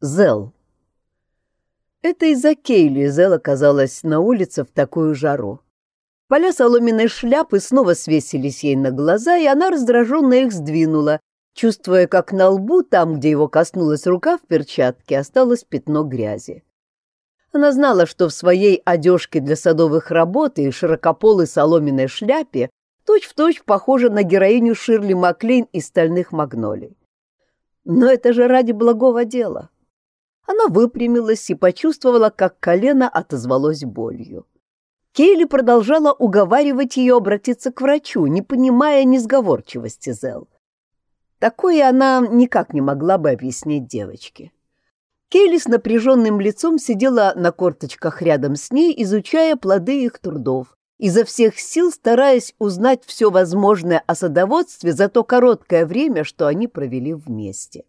Зел. Это из-за Кейли Зел оказалась на улице в такую жару. Поля соломенной шляпы снова свесились ей на глаза, и она раздраженно их сдвинула, чувствуя, как на лбу, там, где его коснулась рука в перчатке, осталось пятно грязи. Она знала, что в своей одежке для садовых работ и широкополой соломенной шляпе точь-в-точь точь похожа на героиню Ширли Маклейн из «Стальных магнолий». Но это же ради благого дела. Она выпрямилась и почувствовала, как колено отозвалось болью. Кейли продолжала уговаривать ее обратиться к врачу, не понимая несговорчивости Зел. Такое она никак не могла бы объяснить девочке. Кейли с напряженным лицом сидела на корточках рядом с ней, изучая плоды их трудов, изо всех сил стараясь узнать все возможное о садоводстве за то короткое время, что они провели вместе.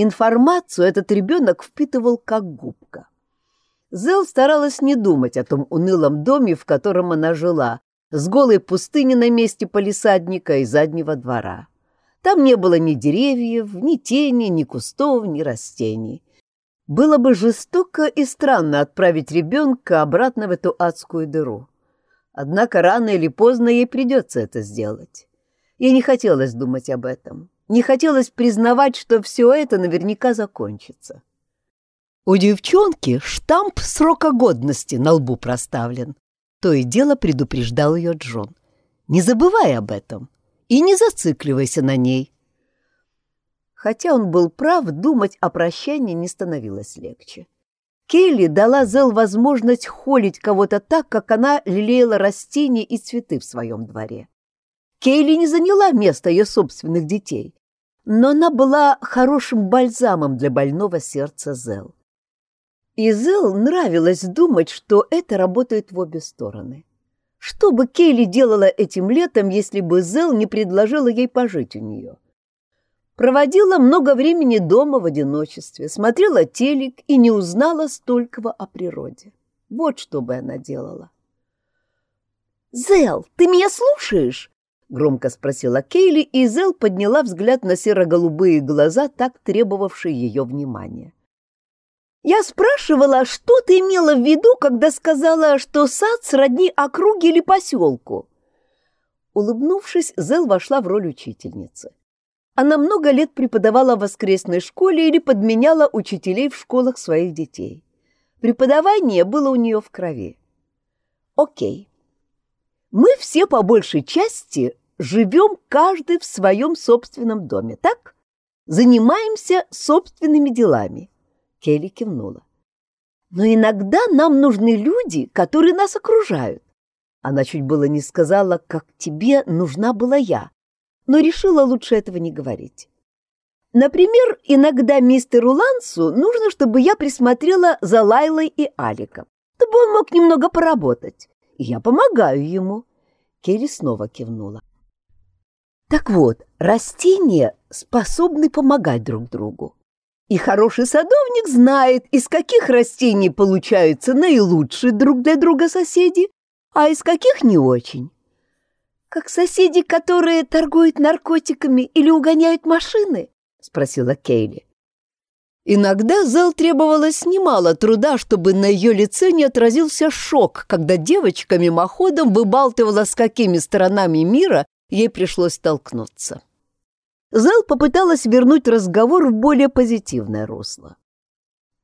Информацию этот ребенок впитывал как губка. Зел старалась не думать о том унылом доме, в котором она жила, с голой пустыней на месте полисадника и заднего двора. Там не было ни деревьев, ни тени, ни кустов, ни растений. Было бы жестоко и странно отправить ребенка обратно в эту адскую дыру. Однако рано или поздно ей придется это сделать. Ей не хотелось думать об этом. Не хотелось признавать, что все это наверняка закончится. У девчонки штамп срока годности на лбу проставлен. То и дело предупреждал ее Джон. Не забывай об этом и не зацикливайся на ней. Хотя он был прав, думать о прощании не становилось легче. Келли дала Зел возможность холить кого-то так, как она лелеяла растения и цветы в своем дворе. Кейли не заняла место ее собственных детей, но она была хорошим бальзамом для больного сердца Зел. И Зел нравилось думать, что это работает в обе стороны. Что бы Кейли делала этим летом, если бы Зел не предложила ей пожить у нее? Проводила много времени дома в одиночестве, смотрела телек и не узнала столького о природе. Вот что бы она делала. «Зел, ты меня слушаешь?» — громко спросила Кейли, и Зел подняла взгляд на серо-голубые глаза, так требовавшие ее внимания. «Я спрашивала, что ты имела в виду, когда сказала, что сад сродни округе или поселку?» Улыбнувшись, Зел вошла в роль учительницы. Она много лет преподавала в воскресной школе или подменяла учителей в школах своих детей. Преподавание было у нее в крови. «Окей, мы все по большей части живем каждый в своем собственном доме, так? Занимаемся собственными делами. Келли кивнула. Но иногда нам нужны люди, которые нас окружают. Она чуть было не сказала, как тебе нужна была я, но решила лучше этого не говорить. Например, иногда мистеру Лансу нужно, чтобы я присмотрела за Лайлой и Аликом, чтобы он мог немного поработать. Я помогаю ему. Келли снова кивнула. Так вот, растения способны помогать друг другу. И хороший садовник знает, из каких растений получаются наилучшие друг для друга соседи, а из каких не очень. Как соседи, которые торгуют наркотиками или угоняют машины? Спросила Кейли. Иногда зал требовалось немало труда, чтобы на ее лице не отразился шок, когда девочка мимоходом выбалтывала, с какими сторонами мира ей пришлось столкнуться. Зал попыталась вернуть разговор в более позитивное русло.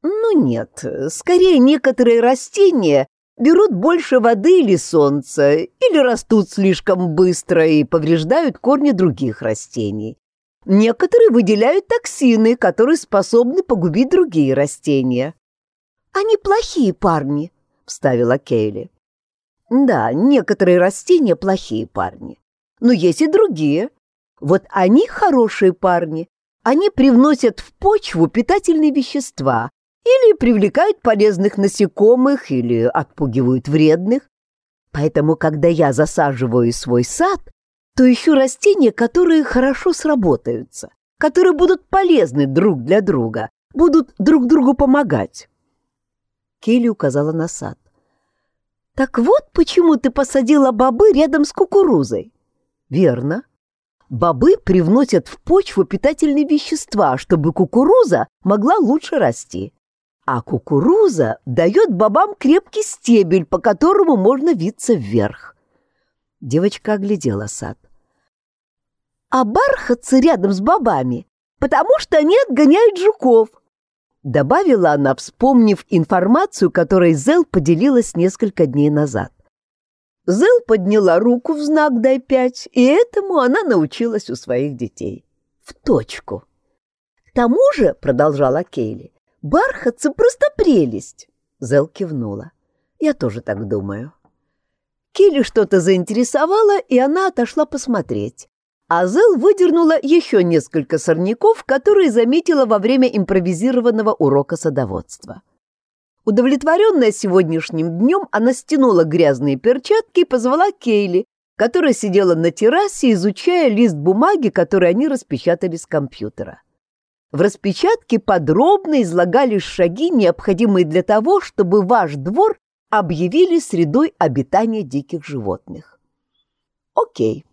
Ну нет, скорее некоторые растения берут больше воды или солнца, или растут слишком быстро и повреждают корни других растений. Некоторые выделяют токсины, которые способны погубить другие растения. «Они плохие парни», — вставила Кейли. «Да, некоторые растения плохие парни но есть и другие. Вот они хорошие парни. Они привносят в почву питательные вещества или привлекают полезных насекомых, или отпугивают вредных. Поэтому, когда я засаживаю свой сад, то ищу растения, которые хорошо сработаются, которые будут полезны друг для друга, будут друг другу помогать. Келли указала на сад. «Так вот почему ты посадила бобы рядом с кукурузой. Верно. бобы привносят в почву питательные вещества, чтобы кукуруза могла лучше расти. А кукуруза дает бобам крепкий стебель, по которому можно виться вверх. Девочка оглядела сад. А бархатцы рядом с бобами, потому что они отгоняют жуков. Добавила она, вспомнив информацию, которой Зел поделилась несколько дней назад. Зел подняла руку в знак «дай пять», и этому она научилась у своих детей. В точку. К тому же, продолжала Кейли, бархатцы просто прелесть. Зел кивнула. Я тоже так думаю. Кейли что-то заинтересовало, и она отошла посмотреть. А Зел выдернула еще несколько сорняков, которые заметила во время импровизированного урока садоводства. Удовлетворенная сегодняшним днем, она стянула грязные перчатки и позвала Кейли, которая сидела на террасе, изучая лист бумаги, который они распечатали с компьютера. В распечатке подробно излагались шаги, необходимые для того, чтобы ваш двор объявили средой обитания диких животных. Окей.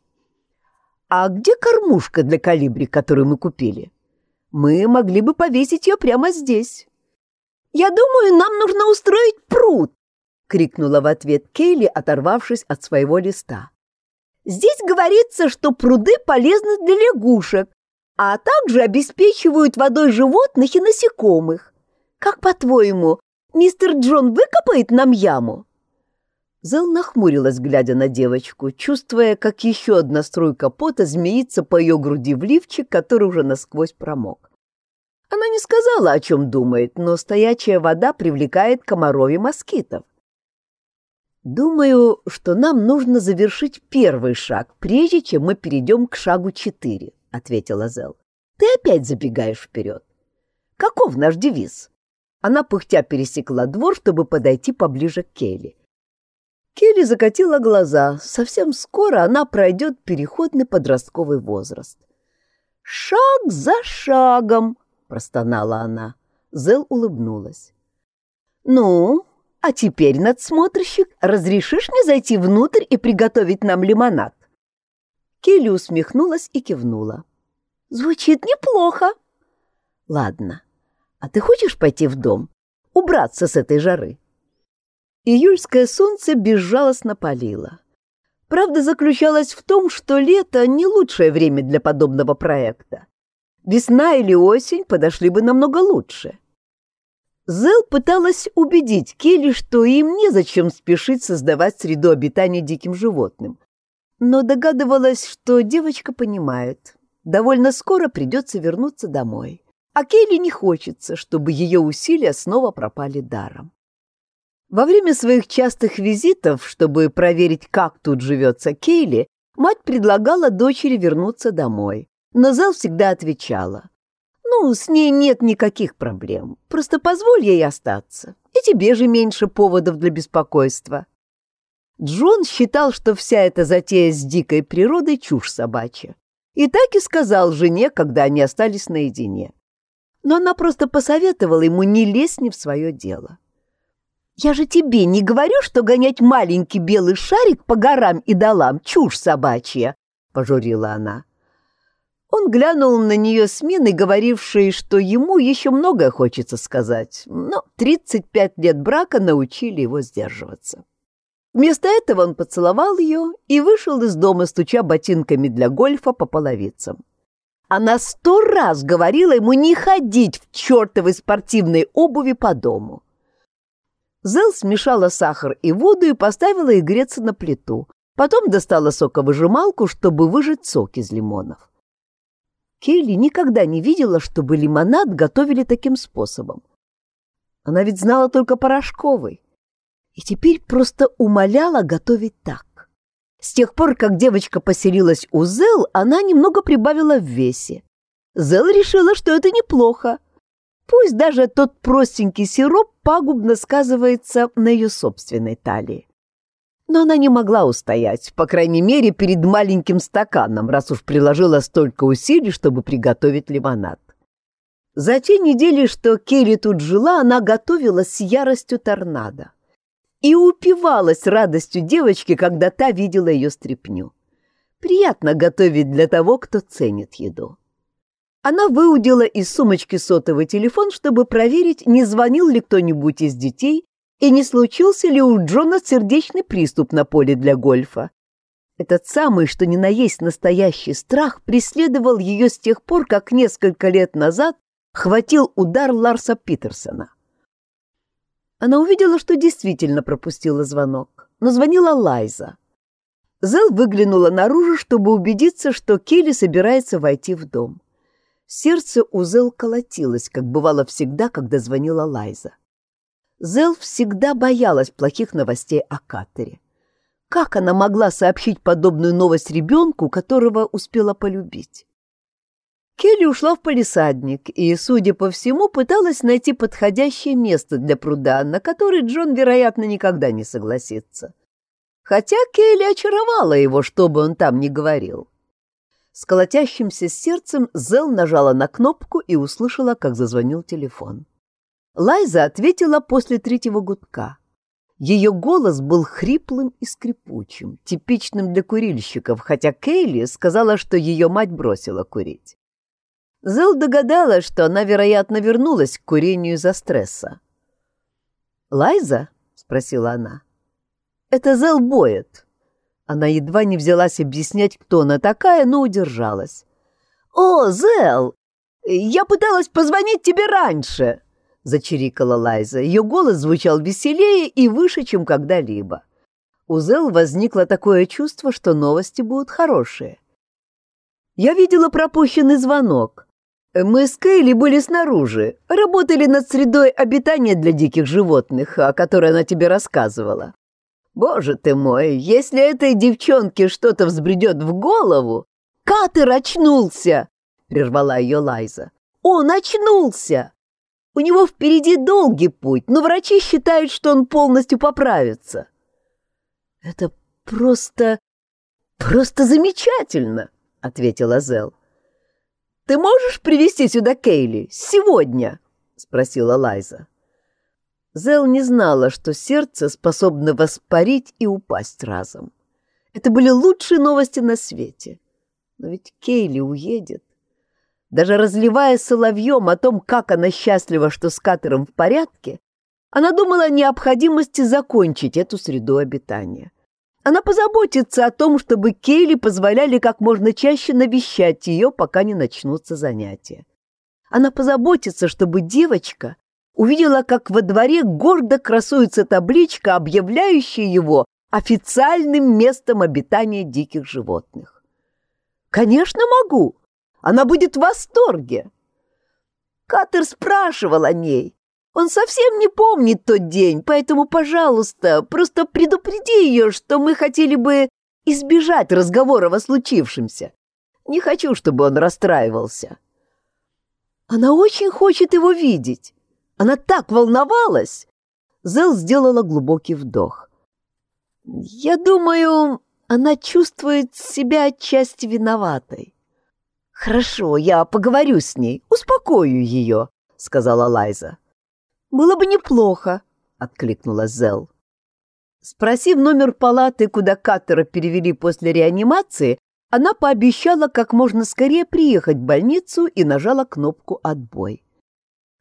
А где кормушка для калибри, которую мы купили? Мы могли бы повесить ее прямо здесь. «Я думаю, нам нужно устроить пруд!» — крикнула в ответ Кейли, оторвавшись от своего листа. «Здесь говорится, что пруды полезны для лягушек, а также обеспечивают водой животных и насекомых. Как по-твоему, мистер Джон выкопает нам яму?» Зел нахмурилась, глядя на девочку, чувствуя, как еще одна струйка пота змеится по ее груди в лифчик, который уже насквозь промок. Она не сказала, о чем думает, но стоячая вода привлекает комаров и москитов. «Думаю, что нам нужно завершить первый шаг, прежде чем мы перейдем к шагу четыре», — ответила Зел. «Ты опять забегаешь вперед. Каков наш девиз?» Она пыхтя пересекла двор, чтобы подойти поближе к Келли. Келли закатила глаза. Совсем скоро она пройдет переходный подростковый возраст. «Шаг за шагом», простонала она. Зел улыбнулась. «Ну, а теперь, надсмотрщик, разрешишь мне зайти внутрь и приготовить нам лимонад?» Келли усмехнулась и кивнула. «Звучит неплохо». «Ладно, а ты хочешь пойти в дом, убраться с этой жары?» Июльское солнце безжалостно палило. Правда заключалась в том, что лето — не лучшее время для подобного проекта. Весна или осень подошли бы намного лучше. Зел пыталась убедить Келли, что им незачем спешить создавать среду обитания диким животным, но догадывалась, что девочка понимает, довольно скоро придется вернуться домой, а Келли не хочется, чтобы ее усилия снова пропали даром. Во время своих частых визитов, чтобы проверить, как тут живется Кейли, мать предлагала дочери вернуться домой, но Зел всегда отвечала. «Ну, с ней нет никаких проблем. Просто позволь ей остаться. И тебе же меньше поводов для беспокойства». Джон считал, что вся эта затея с дикой природой чушь собачья. И так и сказал жене, когда они остались наедине. Но она просто посоветовала ему не лезть не в свое дело. «Я же тебе не говорю, что гонять маленький белый шарик по горам и долам — чушь собачья!» — пожурила она. Он глянул на нее с говорившей, что ему еще многое хочется сказать, но 35 лет брака научили его сдерживаться. Вместо этого он поцеловал ее и вышел из дома, стуча ботинками для гольфа по половицам. Она сто раз говорила ему не ходить в чертовой спортивной обуви по дому. Зел смешала сахар и воду и поставила их греться на плиту. Потом достала соковыжималку, чтобы выжать сок из лимонов. Келли никогда не видела, чтобы лимонад готовили таким способом. Она ведь знала только порошковый. И теперь просто умоляла готовить так. С тех пор, как девочка поселилась у Зел, она немного прибавила в весе. Зел решила, что это неплохо. Пусть даже тот простенький сироп пагубно сказывается на ее собственной талии но она не могла устоять, по крайней мере, перед маленьким стаканом, раз уж приложила столько усилий, чтобы приготовить лимонад. За те недели, что Келли тут жила, она готовила с яростью торнадо и упивалась радостью девочки, когда та видела ее стряпню. Приятно готовить для того, кто ценит еду. Она выудила из сумочки сотовый телефон, чтобы проверить, не звонил ли кто-нибудь из детей и не случился ли у Джона сердечный приступ на поле для гольфа. Этот самый, что ни на есть настоящий страх, преследовал ее с тех пор, как несколько лет назад хватил удар Ларса Питерсона. Она увидела, что действительно пропустила звонок, но звонила Лайза. Зел выглянула наружу, чтобы убедиться, что Келли собирается войти в дом. Сердце у Зел колотилось, как бывало всегда, когда звонила Лайза. Зел всегда боялась плохих новостей о Катере. Как она могла сообщить подобную новость ребенку, которого успела полюбить? Келли ушла в полисадник и, судя по всему, пыталась найти подходящее место для пруда, на который Джон, вероятно, никогда не согласится. Хотя Келли очаровала его, что бы он там ни говорил. С колотящимся сердцем Зел нажала на кнопку и услышала, как зазвонил телефон. Лайза ответила после третьего гудка. Ее голос был хриплым и скрипучим, типичным для курильщиков, хотя Кейли сказала, что ее мать бросила курить. Зел догадалась, что она, вероятно, вернулась к курению из-за стресса. «Лайза?» — спросила она. «Это Зел Боет. Она едва не взялась объяснять, кто она такая, но удержалась. «О, Зел! Я пыталась позвонить тебе раньше!» — зачирикала Лайза. Ее голос звучал веселее и выше, чем когда-либо. У Зел возникло такое чувство, что новости будут хорошие. «Я видела пропущенный звонок. Мы с Кейли были снаружи, работали над средой обитания для диких животных, о которой она тебе рассказывала. Боже ты мой, если этой девчонке что-то взбредет в голову... Катер очнулся! Прервала ее Лайза. Он очнулся! У него впереди долгий путь, но врачи считают, что он полностью поправится. Это просто... просто замечательно, ответила Зел. Ты можешь привести сюда Кейли сегодня? спросила Лайза. Зел не знала, что сердце способно воспарить и упасть разом. Это были лучшие новости на свете. Но ведь Кейли уедет. Даже разливая соловьем о том, как она счастлива, что с Катером в порядке, она думала о необходимости закончить эту среду обитания. Она позаботится о том, чтобы Кейли позволяли как можно чаще навещать ее, пока не начнутся занятия. Она позаботится, чтобы девочка увидела, как во дворе гордо красуется табличка, объявляющая его официальным местом обитания диких животных. «Конечно, могу! Она будет в восторге!» Катер спрашивал о ней. Он совсем не помнит тот день, поэтому, пожалуйста, просто предупреди ее, что мы хотели бы избежать разговора о случившемся. Не хочу, чтобы он расстраивался. Она очень хочет его видеть. Она так волновалась!» Зел сделала глубокий вдох. «Я думаю, она чувствует себя отчасти виноватой». «Хорошо, я поговорю с ней, успокою ее», — сказала Лайза. «Было бы неплохо», — откликнула Зел. Спросив номер палаты, куда Каттера перевели после реанимации, она пообещала как можно скорее приехать в больницу и нажала кнопку «Отбой».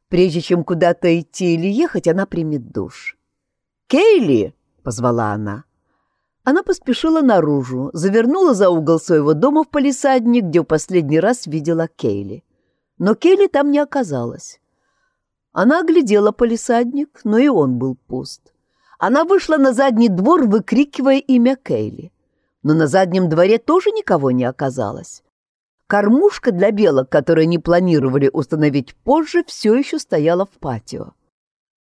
Прежде чем куда-то идти или ехать, она примет душ. «Кейли!» — позвала она. Она поспешила наружу, завернула за угол своего дома в полисадник, где в последний раз видела Кейли. Но Кейли там не оказалось. Она оглядела полисадник, но и он был пуст. Она вышла на задний двор, выкрикивая имя Кейли. Но на заднем дворе тоже никого не оказалось. Кормушка для белок, которые не планировали установить позже, все еще стояла в патио.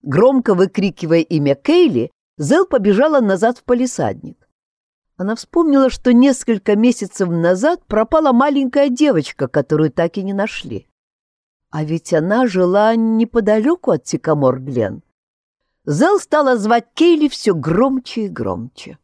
Громко выкрикивая имя Кейли, Зел побежала назад в палисадник. Она вспомнила, что несколько месяцев назад пропала маленькая девочка, которую так и не нашли. А ведь она жила неподалеку от Сикамор-Глен. Зел стала звать Кейли все громче и громче.